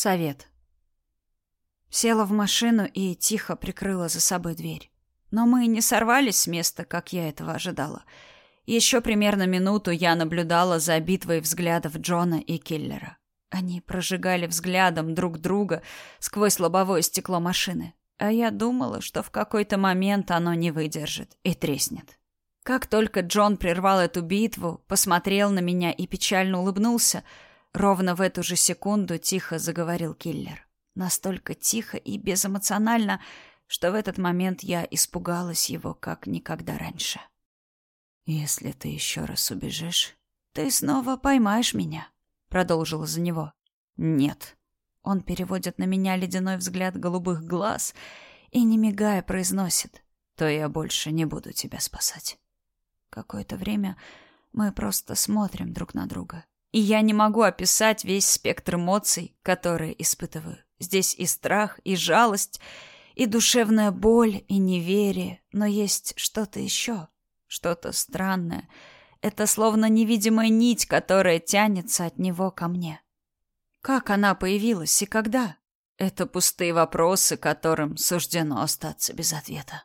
Совет. Села в машину и тихо прикрыла за собой дверь. Но мы не сорвались с места, как я этого ожидала. Еще примерно минуту я наблюдала за битвой взглядов Джона и Киллера. Они прожигали взглядом друг друга сквозь лобовое стекло машины. А я думала, что в какой-то момент оно не выдержит и треснет. Как только Джон прервал эту битву, посмотрел на меня и печально улыбнулся, ровно в эту же секунду тихо заговорил киллер. Настолько тихо и безэмоционально, что в этот момент я испугалась его как никогда раньше. «Если ты еще раз убежишь, ты снова поймаешь меня», — продолжила за него. «Нет». Он переводит на меня ледяной взгляд голубых глаз и, не мигая, произносит, «То я больше не буду тебя спасать». Какое-то время мы просто смотрим друг на друга. И я не могу описать весь спектр эмоций, которые испытываю. Здесь и страх, и жалость, и душевная боль, и неверие, но есть что-то еще, что-то странное. Это словно невидимая нить, которая тянется от него ко мне. Как она появилась и когда? Это пустые вопросы, которым суждено остаться без ответа.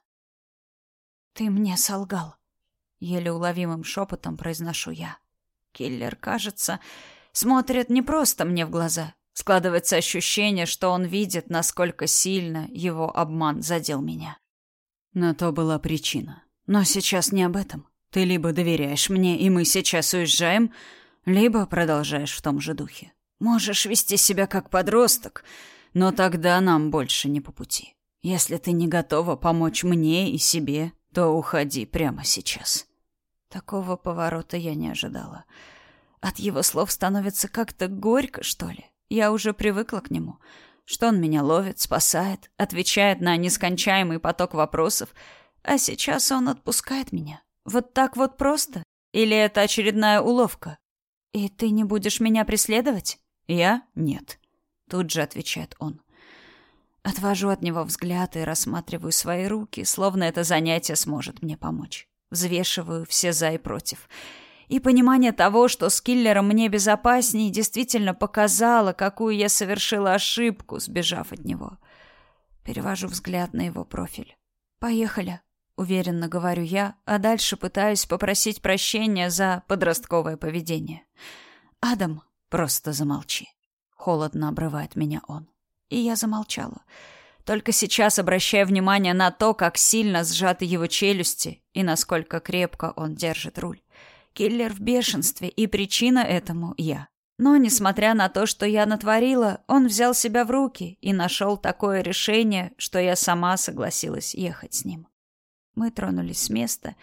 «Ты мне солгал», — еле уловимым шепотом произношу я. Киллер, кажется, смотрит не просто мне в глаза. Складывается ощущение, что он видит, насколько сильно его обман задел меня. На то была причина. Но сейчас не об этом. Ты либо доверяешь мне, и мы сейчас уезжаем, либо продолжаешь в том же духе. Можешь вести себя как подросток, но тогда нам больше не по пути. Если ты не готова помочь мне и себе, то уходи прямо сейчас. Такого поворота я не ожидала. От его слов становится как-то горько, что ли. Я уже привыкла к нему. Что он меня ловит, спасает, отвечает на нескончаемый поток вопросов, а сейчас он отпускает меня. Вот так вот просто? Или это очередная уловка? И ты не будешь меня преследовать? Я? Нет. Тут же отвечает он. Отвожу от него взгляд и рассматриваю свои руки, словно это занятие сможет мне помочь. Взвешиваю все за и против. И понимание того, что с киллером мне безопаснее, действительно показало, какую я совершила ошибку, сбежав от него. Перевожу взгляд на его профиль. «Поехали», — уверенно говорю я, а дальше пытаюсь попросить прощения за подростковое поведение. «Адам, просто замолчи». Холодно обрывает меня он. И я замолчала. Только сейчас обращая внимание на то, как сильно сжаты его челюсти и насколько крепко он держит руль. Киллер в бешенстве, и причина этому я. Но, несмотря на то, что я натворила, он взял себя в руки и нашел такое решение, что я сама согласилась ехать с ним. Мы тронулись с места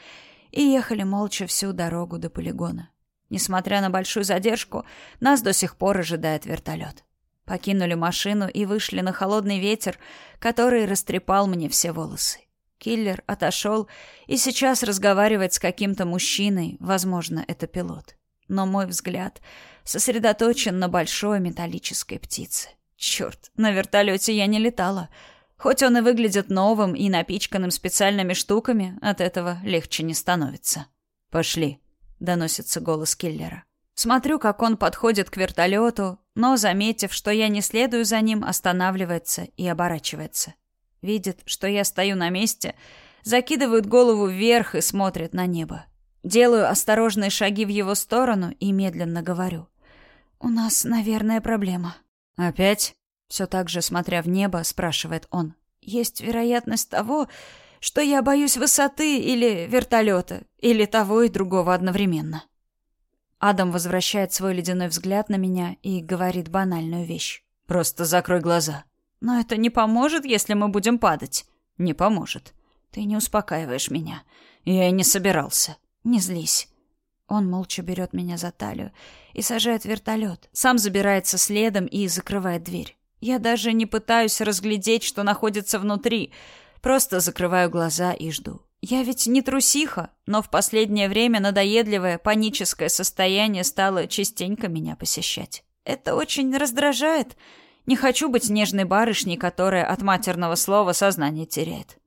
и ехали молча всю дорогу до полигона. Несмотря на большую задержку, нас до сих пор ожидает вертолет. Покинули машину и вышли на холодный ветер, который растрепал мне все волосы. Киллер отошел и сейчас разговаривает с каким-то мужчиной, возможно, это пилот. Но мой взгляд сосредоточен на большой металлической птице. Черт, на вертолете я не летала. Хоть он и выглядит новым и напичканным специальными штуками, от этого легче не становится. «Пошли», доносится голос киллера. Смотрю, как он подходит к вертолету, но, заметив, что я не следую за ним, останавливается и оборачивается. Видит, что я стою на месте, закидывает голову вверх и смотрит на небо. Делаю осторожные шаги в его сторону и медленно говорю. «У нас, наверное, проблема». «Опять?» Все так же, смотря в небо, спрашивает он. «Есть вероятность того, что я боюсь высоты или вертолета, или того и другого одновременно. Адам возвращает свой ледяной взгляд на меня и говорит банальную вещь. «Просто закрой глаза». «Но это не поможет, если мы будем падать». «Не поможет. Ты не успокаиваешь меня. Я и не собирался. Не злись». Он молча берет меня за талию и сажает вертолет. Сам забирается следом и закрывает дверь. Я даже не пытаюсь разглядеть, что находится внутри — Просто закрываю глаза и жду. Я ведь не трусиха, но в последнее время надоедливое паническое состояние стало частенько меня посещать. Это очень раздражает. Не хочу быть нежной барышней, которая от матерного слова сознание теряет.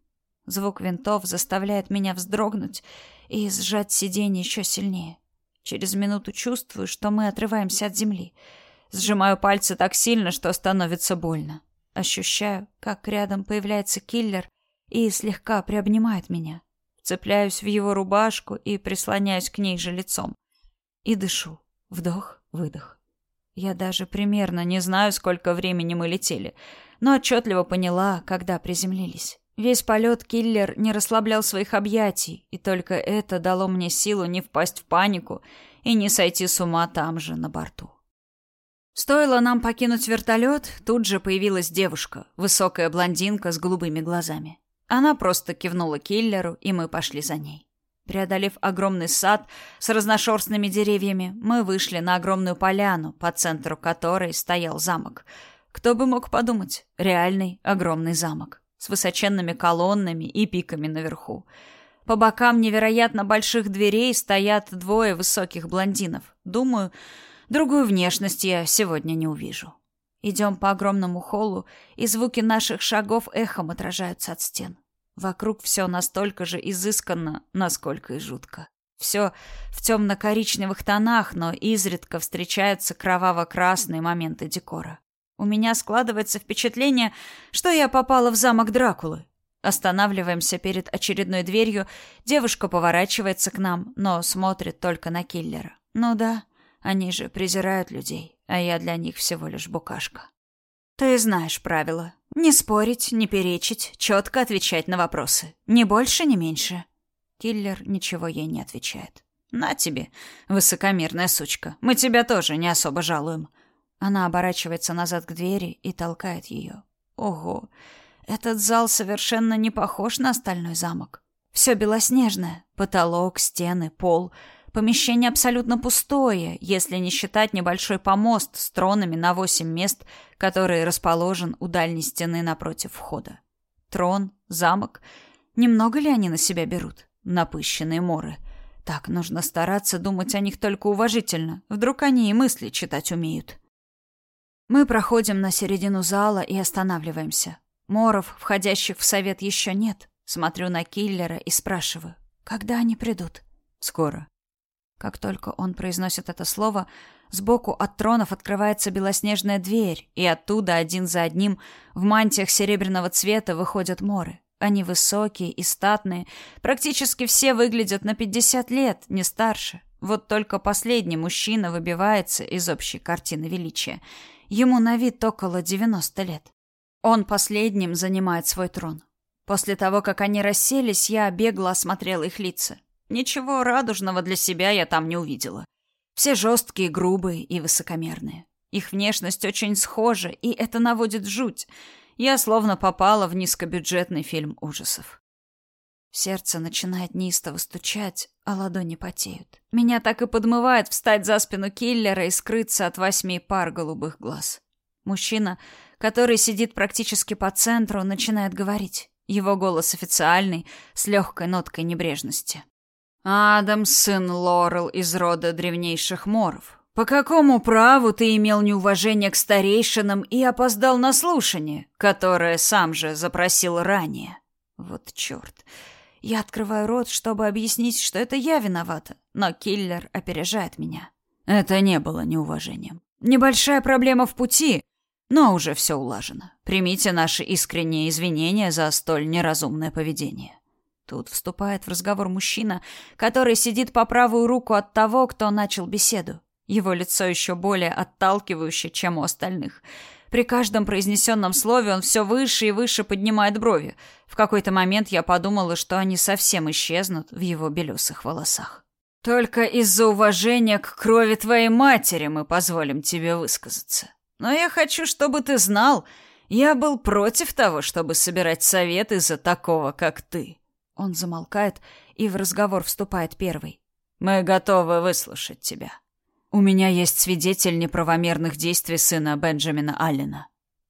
Звук винтов заставляет меня вздрогнуть и сжать сиденье еще сильнее. Через минуту чувствую, что мы отрываемся от земли. Сжимаю пальцы так сильно, что становится больно. Ощущаю, как рядом появляется киллер и слегка приобнимает меня. Цепляюсь в его рубашку и прислоняюсь к ней же лицом. И дышу. Вдох, выдох. Я даже примерно не знаю, сколько времени мы летели, но отчетливо поняла, когда приземлились. Весь полет киллер не расслаблял своих объятий, и только это дало мне силу не впасть в панику и не сойти с ума там же, на борту. Стоило нам покинуть вертолет, тут же появилась девушка, высокая блондинка с голубыми глазами. Она просто кивнула киллеру, и мы пошли за ней. Преодолев огромный сад с разношерстными деревьями, мы вышли на огромную поляну, по центру которой стоял замок. Кто бы мог подумать, реальный огромный замок с высоченными колоннами и пиками наверху. По бокам невероятно больших дверей стоят двое высоких блондинов. Думаю, другую внешность я сегодня не увижу. Идем по огромному холлу, и звуки наших шагов эхом отражаются от стен. Вокруг все настолько же изысканно, насколько и жутко. Все в темно-коричневых тонах, но изредка встречаются кроваво-красные моменты декора. У меня складывается впечатление, что я попала в замок Дракулы. Останавливаемся перед очередной дверью, девушка поворачивается к нам, но смотрит только на киллера. Ну да, они же презирают людей, а я для них всего лишь букашка. Ты знаешь правила. Не спорить, не перечить, четко отвечать на вопросы. Ни больше, ни меньше. Киллер ничего ей не отвечает. На тебе, высокомерная сучка. Мы тебя тоже не особо жалуем. Она оборачивается назад к двери и толкает ее. Ого, этот зал совершенно не похож на остальной замок. Все белоснежное. Потолок, стены, пол. Помещение абсолютно пустое, если не считать небольшой помост с тронами на восемь мест, который расположен у дальней стены напротив входа. Трон, замок. Немного ли они на себя берут? Напыщенные моры. Так, нужно стараться думать о них только уважительно. Вдруг они и мысли читать умеют. Мы проходим на середину зала и останавливаемся. Моров, входящих в совет, еще нет. Смотрю на киллера и спрашиваю, когда они придут? Скоро. Как только он произносит это слово, сбоку от тронов открывается белоснежная дверь, и оттуда один за одним в мантиях серебряного цвета выходят моры. Они высокие и статные, практически все выглядят на пятьдесят лет, не старше. Вот только последний мужчина выбивается из общей картины величия — Ему на вид около 90 лет. Он последним занимает свой трон. После того, как они расселись, я бегло осмотрела их лица. Ничего радужного для себя я там не увидела. Все жесткие, грубые и высокомерные. Их внешность очень схожа, и это наводит жуть. Я словно попала в низкобюджетный фильм ужасов. Сердце начинает неистово стучать, а ладони потеют. Меня так и подмывает встать за спину киллера и скрыться от восьми пар голубых глаз. Мужчина, который сидит практически по центру, начинает говорить. Его голос официальный, с легкой ноткой небрежности. «Адам, сын Лорел из рода древнейших моров. По какому праву ты имел неуважение к старейшинам и опоздал на слушание, которое сам же запросил ранее? Вот черт!» Я открываю рот, чтобы объяснить, что это я виновата, но киллер опережает меня. Это не было неуважением. Небольшая проблема в пути, но уже все улажено. Примите наши искренние извинения за столь неразумное поведение. Тут вступает в разговор мужчина, который сидит по правую руку от того, кто начал беседу. Его лицо еще более отталкивающее, чем у остальных. При каждом произнесенном слове он все выше и выше поднимает брови. В какой-то момент я подумала, что они совсем исчезнут в его белесых волосах. «Только из-за уважения к крови твоей матери мы позволим тебе высказаться. Но я хочу, чтобы ты знал, я был против того, чтобы собирать совет из-за такого, как ты». Он замолкает и в разговор вступает первый. «Мы готовы выслушать тебя». У меня есть свидетель неправомерных действий сына Бенджамина Аллена.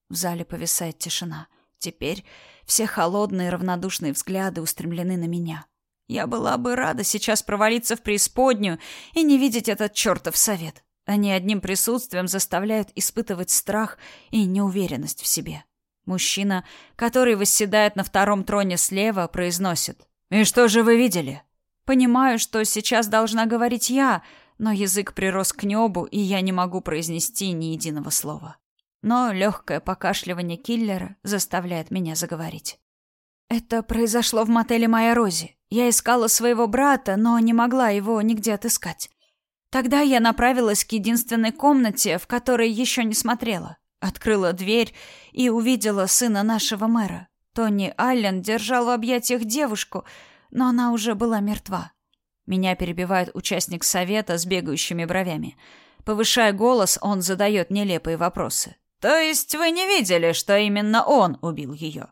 В зале повисает тишина. Теперь все холодные равнодушные взгляды устремлены на меня. Я была бы рада сейчас провалиться в преисподнюю и не видеть этот чертов совет. Они одним присутствием заставляют испытывать страх и неуверенность в себе. Мужчина, который восседает на втором троне слева, произносит. «И что же вы видели?» Понимаю, что сейчас должна говорить я, но язык прирос к небу, и я не могу произнести ни единого слова. Но легкое покашливание киллера заставляет меня заговорить. Это произошло в мотеле «Моя Рози». Я искала своего брата, но не могла его нигде отыскать. Тогда я направилась к единственной комнате, в которой еще не смотрела. Открыла дверь и увидела сына нашего мэра. Тони Аллен держал в объятиях девушку, но она уже была мертва. Меня перебивает участник совета с бегающими бровями. Повышая голос, он задает нелепые вопросы. «То есть вы не видели, что именно он убил ее?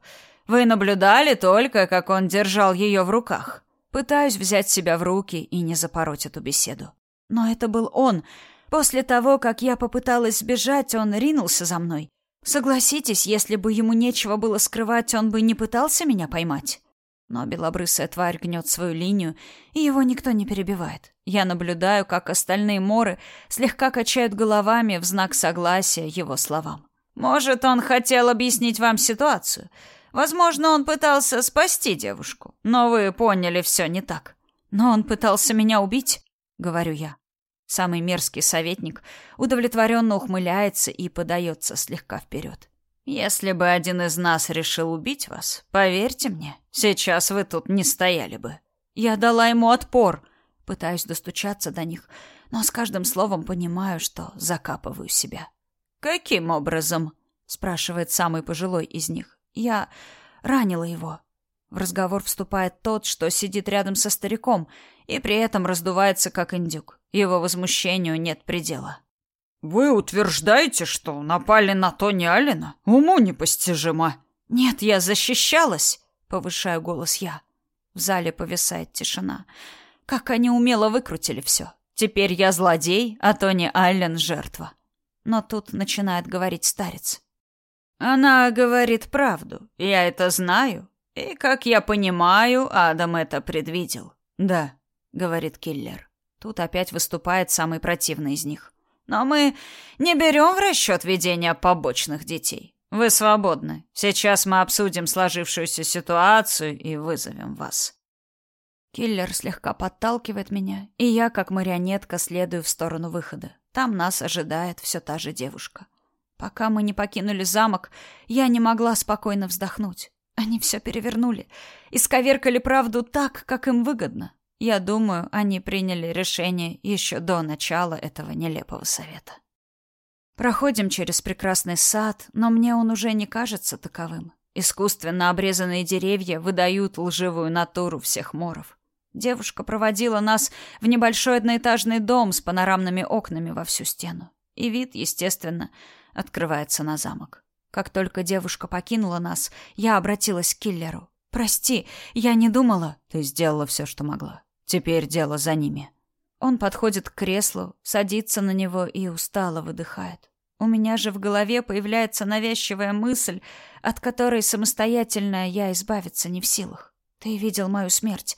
Вы наблюдали только, как он держал ее в руках?» Пытаюсь взять себя в руки и не запороть эту беседу. Но это был он. После того, как я попыталась сбежать, он ринулся за мной. Согласитесь, если бы ему нечего было скрывать, он бы не пытался меня поймать. Но белобрысая тварь гнет свою линию, и его никто не перебивает. Я наблюдаю, как остальные моры слегка качают головами в знак согласия его словам. «Может, он хотел объяснить вам ситуацию. Возможно, он пытался спасти девушку, но вы поняли все не так. Но он пытался меня убить», — говорю я. Самый мерзкий советник удовлетворенно ухмыляется и подается слегка вперед. «Если бы один из нас решил убить вас, поверьте мне, сейчас вы тут не стояли бы. Я дала ему отпор, пытаюсь достучаться до них, но с каждым словом понимаю, что закапываю себя». «Каким образом?» — спрашивает самый пожилой из них. «Я ранила его». В разговор вступает тот, что сидит рядом со стариком, и при этом раздувается, как индюк. Его возмущению нет предела. «Вы утверждаете, что напали на Тони Аллена? Уму непостижимо!» «Нет, я защищалась!» — повышаю голос я. В зале повисает тишина. Как они умело выкрутили все. Теперь я злодей, а Тони Аллен — жертва. Но тут начинает говорить старец. «Она говорит правду. Я это знаю. И, как я понимаю, Адам это предвидел». «Да», — говорит киллер. Тут опять выступает самый противный из них. Но мы не берем в расчет ведения побочных детей. Вы свободны. Сейчас мы обсудим сложившуюся ситуацию и вызовем вас. Киллер слегка подталкивает меня, и я, как марионетка, следую в сторону выхода. Там нас ожидает все та же девушка. Пока мы не покинули замок, я не могла спокойно вздохнуть. Они все перевернули, исковеркали правду так, как им выгодно. Я думаю, они приняли решение еще до начала этого нелепого совета. Проходим через прекрасный сад, но мне он уже не кажется таковым. Искусственно обрезанные деревья выдают лживую натуру всех моров. Девушка проводила нас в небольшой одноэтажный дом с панорамными окнами во всю стену. И вид, естественно, открывается на замок. Как только девушка покинула нас, я обратилась к киллеру. «Прости, я не думала...» «Ты сделала все, что могла. Теперь дело за ними. Он подходит к креслу, садится на него и устало выдыхает. У меня же в голове появляется навязчивая мысль, от которой самостоятельно я избавиться не в силах. Ты видел мою смерть.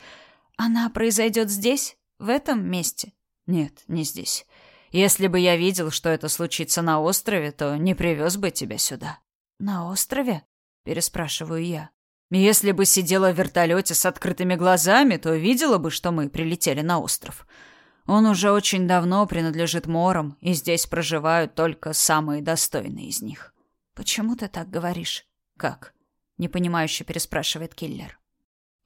Она произойдет здесь, в этом месте? Нет, не здесь. Если бы я видел, что это случится на острове, то не привез бы тебя сюда. На острове? Переспрашиваю я. Если бы сидела в вертолете с открытыми глазами, то видела бы, что мы прилетели на остров. Он уже очень давно принадлежит морам, и здесь проживают только самые достойные из них. Почему ты так говоришь? Как? непонимающе переспрашивает киллер.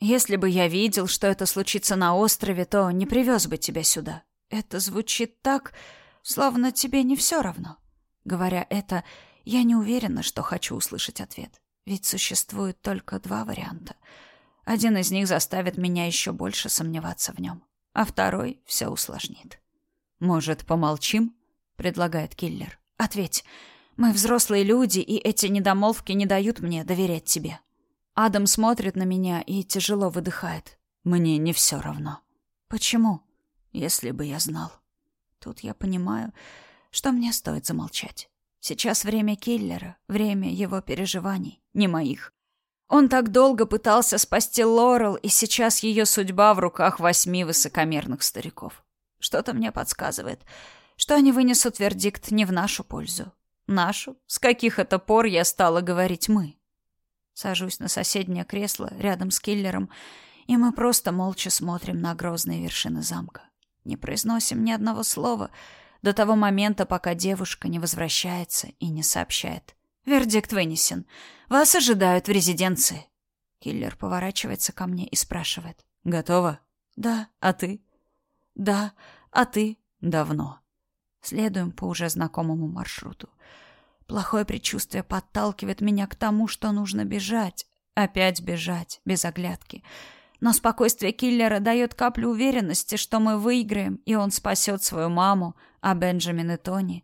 Если бы я видел, что это случится на острове, то не привез бы тебя сюда. Это звучит так, словно тебе не все равно. Говоря это, я не уверена, что хочу услышать ответ. Ведь существует только два варианта. Один из них заставит меня еще больше сомневаться в нем, а второй все усложнит. «Может, помолчим?» — предлагает киллер. «Ответь. Мы взрослые люди, и эти недомолвки не дают мне доверять тебе». Адам смотрит на меня и тяжело выдыхает. «Мне не все равно». «Почему?» «Если бы я знал». Тут я понимаю, что мне стоит замолчать. Сейчас время киллера, время его переживаний, не моих. Он так долго пытался спасти Лорел, и сейчас ее судьба в руках восьми высокомерных стариков. Что-то мне подсказывает, что они вынесут вердикт не в нашу пользу. Нашу? С каких это пор я стала говорить «мы»? Сажусь на соседнее кресло рядом с киллером, и мы просто молча смотрим на грозные вершины замка. Не произносим ни одного слова до того момента, пока девушка не возвращается и не сообщает. Вердикт вынесен. Вас ожидают в резиденции. Киллер поворачивается ко мне и спрашивает. Готова? Да. А ты? Да. А ты? Давно. Следуем по уже знакомому маршруту. Плохое предчувствие подталкивает меня к тому, что нужно бежать. Опять бежать, без оглядки. Но спокойствие киллера дает каплю уверенности, что мы выиграем, и он спасет свою маму, а Бенджамин и Тони...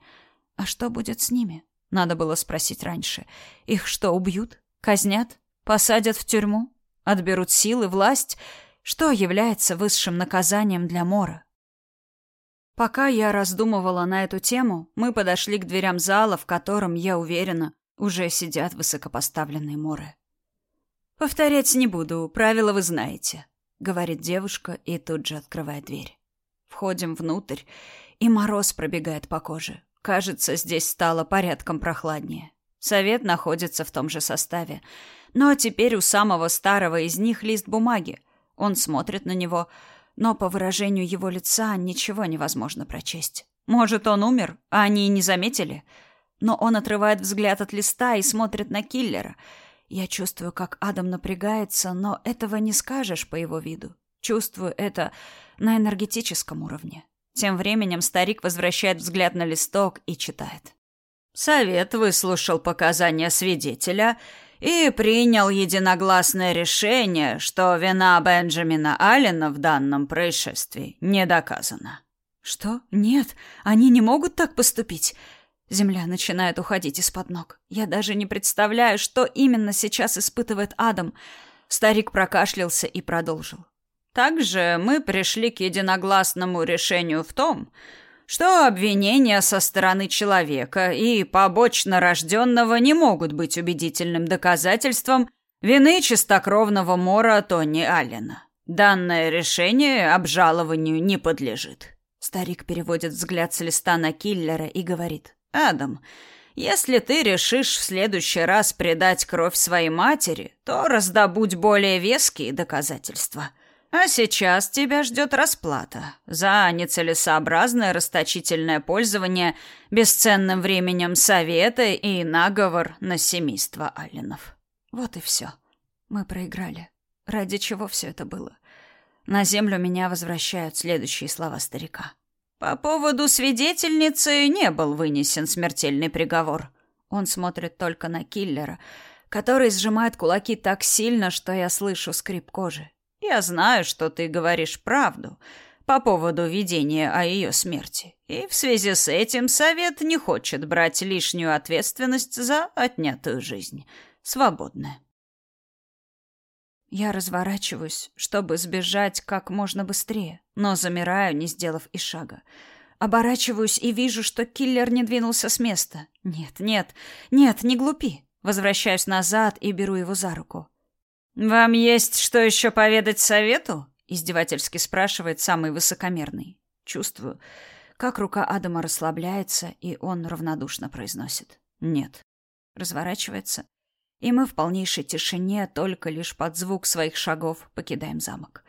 А что будет с ними? Надо было спросить раньше. Их что, убьют? Казнят? Посадят в тюрьму? Отберут силы, власть? Что является высшим наказанием для Мора? Пока я раздумывала на эту тему, мы подошли к дверям зала, в котором, я уверена, уже сидят высокопоставленные моры. «Повторять не буду, правила вы знаете», — говорит девушка и тут же открывает дверь. Входим внутрь, и мороз пробегает по коже. Кажется, здесь стало порядком прохладнее. Совет находится в том же составе. Но теперь у самого старого из них лист бумаги. Он смотрит на него — но по выражению его лица ничего невозможно прочесть. Может, он умер, а они не заметили? Но он отрывает взгляд от листа и смотрит на киллера. Я чувствую, как Адам напрягается, но этого не скажешь по его виду. Чувствую это на энергетическом уровне. Тем временем старик возвращает взгляд на листок и читает. Совет выслушал показания свидетеля и принял единогласное решение, что вина Бенджамина Аллена в данном происшествии не доказана. Что? Нет, они не могут так поступить. Земля начинает уходить из-под ног. Я даже не представляю, что именно сейчас испытывает Адам. Старик прокашлялся и продолжил. Также мы пришли к единогласному решению в том, что обвинения со стороны человека и побочно рожденного не могут быть убедительным доказательством вины чистокровного Мора Тони Аллена. Данное решение обжалованию не подлежит. Старик переводит взгляд с листа на киллера и говорит: "Адам, если ты решишь в следующий раз предать кровь своей матери, то раздобудь более веские доказательства". А сейчас тебя ждет расплата за нецелесообразное расточительное пользование бесценным временем совета и наговор на семейство Алленов. Вот и все. Мы проиграли. Ради чего все это было? На землю меня возвращают следующие слова старика. По поводу свидетельницы не был вынесен смертельный приговор. Он смотрит только на киллера, который сжимает кулаки так сильно, что я слышу скрип кожи. Я знаю, что ты говоришь правду по поводу видения о ее смерти. И в связи с этим совет не хочет брать лишнюю ответственность за отнятую жизнь. Свободная. Я разворачиваюсь, чтобы сбежать как можно быстрее, но замираю, не сделав и шага. Оборачиваюсь и вижу, что киллер не двинулся с места. Нет, нет, нет, не глупи. Возвращаюсь назад и беру его за руку. «Вам есть что еще поведать совету?» — издевательски спрашивает самый высокомерный. Чувствую, как рука Адама расслабляется, и он равнодушно произносит «нет». Разворачивается, и мы в полнейшей тишине, только лишь под звук своих шагов, покидаем замок.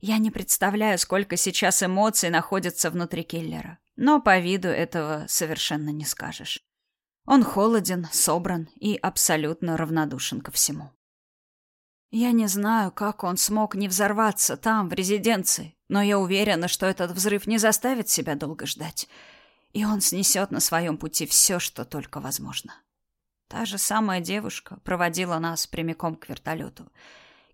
Я не представляю, сколько сейчас эмоций находится внутри Келлера, но по виду этого совершенно не скажешь. Он холоден, собран и абсолютно равнодушен ко всему. Я не знаю, как он смог не взорваться там, в резиденции, но я уверена, что этот взрыв не заставит себя долго ждать, и он снесет на своем пути все, что только возможно. Та же самая девушка проводила нас прямиком к вертолету.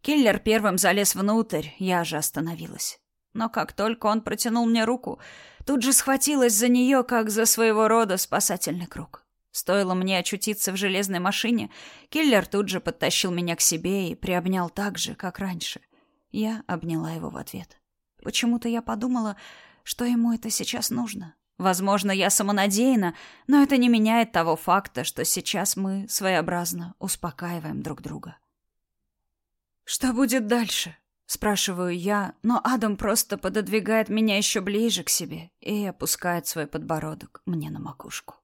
Киллер первым залез внутрь, я же остановилась. Но как только он протянул мне руку, тут же схватилась за нее, как за своего рода спасательный круг. Стоило мне очутиться в железной машине, киллер тут же подтащил меня к себе и приобнял так же, как раньше. Я обняла его в ответ. Почему-то я подумала, что ему это сейчас нужно. Возможно, я самонадеянна, но это не меняет того факта, что сейчас мы своеобразно успокаиваем друг друга. «Что будет дальше?» — спрашиваю я, но Адам просто пододвигает меня еще ближе к себе и опускает свой подбородок мне на макушку.